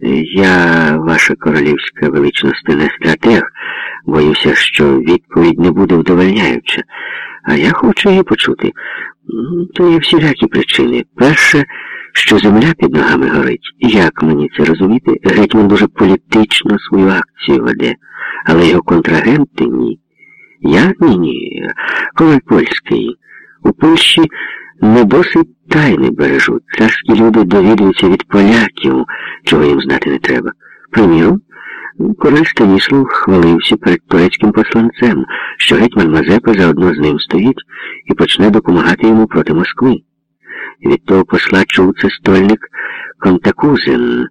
Я, ваша королівська величність, не стратег, боюся, що відповідь не буде вдовольняюча. А я хочу її почути. То є всілякі причини. Перше, що земля під ногами горить. Як мені це розуміти? Гетьман дуже політично свою акцію веде, але його контрагенти ні. Я ні, ні. Король польський. У Польщі не досить тайни бережуть. Царські люди довідуються від поляків, чого їм знати не треба. Приміром, король Станіслав хвалився перед турецьким посланцем, що гетьман Мазепа заодно з ним стоїть і почне допомагати йому проти Москви. Від того посла чув це стольник Контакузин.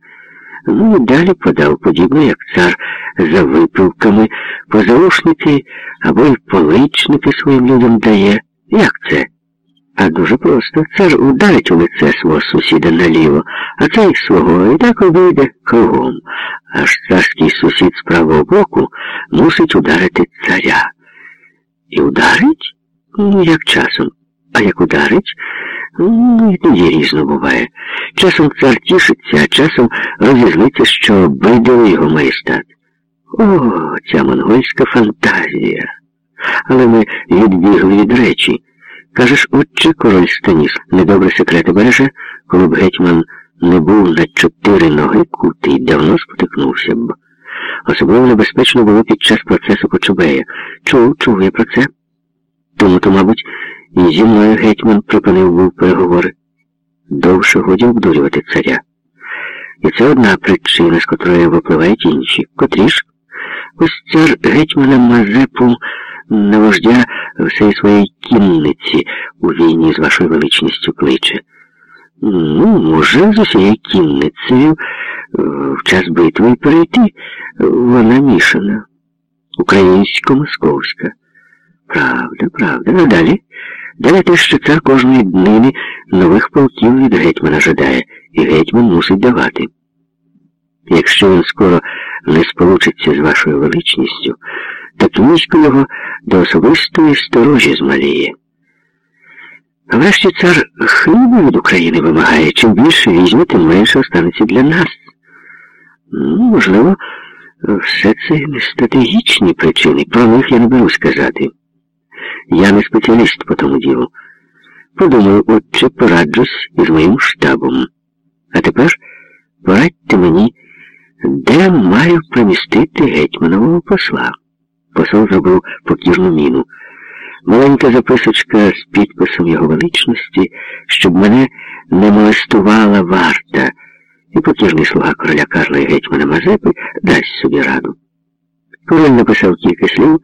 Ну і далі подав, подібно, як цар за випивками, позаушники або й поличники своїм людям дає. Як це? А дуже просто. Цар ударить у лице свого сусіда наліво, а цей свого і так обійде кругом. Аж царський сусід з правого боку мусить ударити царя. І ударить? Ну, як часом. А як ударить? Ну, і тоді різно буває. Часом цар тішиться, а часом розізлиться, що обидали його майстат. О, ця монгольська фантазія. Але ми відбігли від речі. Кажеш, отче, король Станіс, недобре секрети береже, коли б гетьман не був на чотири ноги кутий, давно спотикнувся б. Особливо небезпечно було під час процесу Кочубея. Чув, чув я про це. Тому то, мабуть, і зі мною гетьман припинив був переговори. Довше годі обдурювати царя. І це одна причина, з котрої випливають інші. Котрі ж? Ось цар гетьмана Мазепу на вождя всей своєї кінниці у війні з вашою величністю кличе. Ну, може, з усією кінницею в час битви перейти. Вона мішана. Українсько-московська. Правда, правда. А далі? Далі те, що цар кожної днини нових полків від гетьмана жадає, і гетьман мусить давати. Якщо він скоро не сполучиться з вашою величністю, військо його до особистої сторожі змаліє. А врешті цар хліба від України вимагає, чим більше візьме, тим менше останеться для нас. Ну, можливо, все це не стратегічні причини, про них я не беру сказати. Я не спеціаліст по тому ділу. Подумаю, отче, пораджусь із моїм штабом. А тепер порадьте мені, де маю примістити гетьманового посла. Посол зробив покірну міну. Маленька записочка з підписом його величності, щоб мене не молестувала варта, і покірний слуга короля Карла і гетьмана Мазепи дасть собі раду. Король написав кілька слів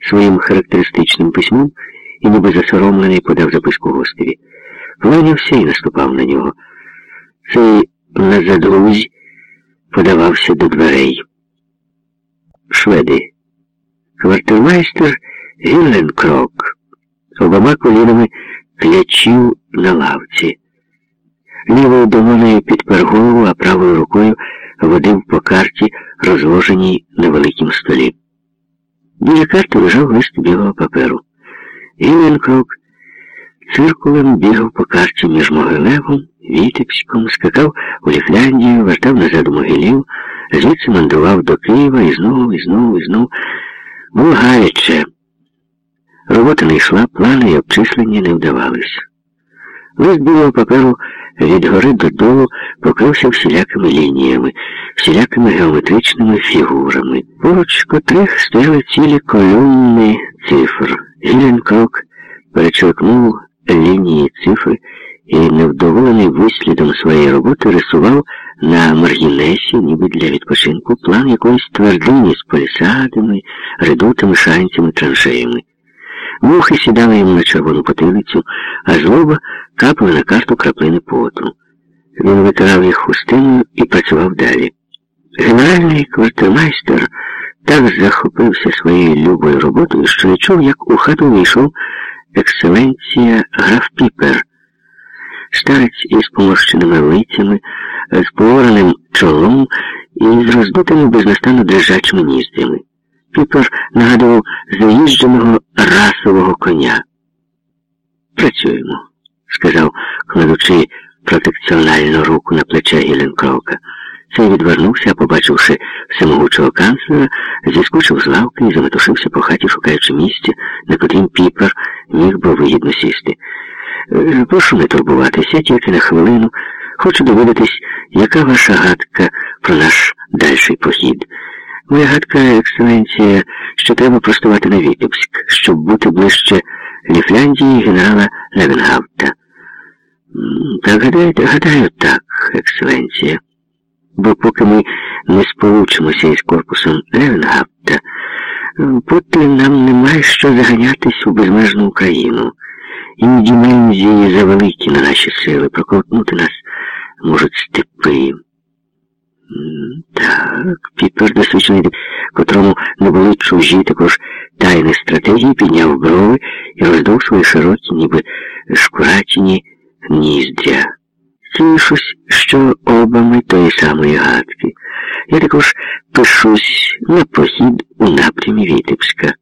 своїм характеристичним письмом і, ніби засоромлений, подав записку гостеві. Кланявся і наступав на нього. Цей назадлузь подавався до дверей. Шведи. Квартирмайстер Гілленкрок обома колінами клячів на лавці. Лівою долоною підпер голову, а правою рукою водив по карті, розложеній на великім столі. Біля карти лежав лист білого паперу. Гілленкрок циркулем бігав по карті між Могилевом, Вітебськом, скакав у Ліфляндію, вертав назад Могилів, звідси мандрував до Києва і знову, і знову, і знову. Було. Робота не йшла, плани і обчислення не вдавалися. Лист білого паперу від гори додолу покрився всілякими лініями, всілякими геометричними фігурами, поруч котрих стояли цілі колонни цифр. Гіленкрок перечеркнув лінії цифри і, невдоволений вислідом своєї роботи, рисував на маргінесі, ніби для відпочинку, план якоїсь твердині з полісадами, редутами, шанцями, траншеями. Мухи сідали йому на червону потилицю, а злоба капали на карту краплини поту. Він витирав їх хустиною і працював далі. Генеральний квартирмайстер так захопився своєю любою роботою, що не чув, як у хату вийшов екселенція граф Піпер. Старець із поморщеними лицями, з повореним чолом і з роздутими безнастанно дрижачими ніздрями. Піпер нагадував заїждженого расового коня. Працюємо, сказав, кладучи протекціональну руку на плече Гіленкроука. Цей відвернувся, побачивши всемогучого канцлера, зіскочив з лавки і заметушився по хаті, шукаючи місця, на котрім Піпер міг би вигідно сісти. «Е, прошу не турбуватися, тільки на хвилину. Хочу довідатись, яка ваша гадка про наш дальший похід. Моя гадка, екселенція, що треба простувати на Вітебськ, щоб бути ближче Ліфляндії й генерала Левенгаута. Так гадаєте, гадаю, так, екселенція. Бо поки ми не сполучимося із корпусом Левенгаута, поки нам немає що заганятись у безмежну Україну. І дімензії завеликі на наші сили, проковтнути нас можуть степи. Так, Пітер досвідчений, котрому не були чужі також тайні стратегії, підняв брови і роздав свої широкі, ніби шкуратіні ніздря. Тішусь, що оба ми тої самої гадки. Я також пишусь на похід у напрямі Вітебська.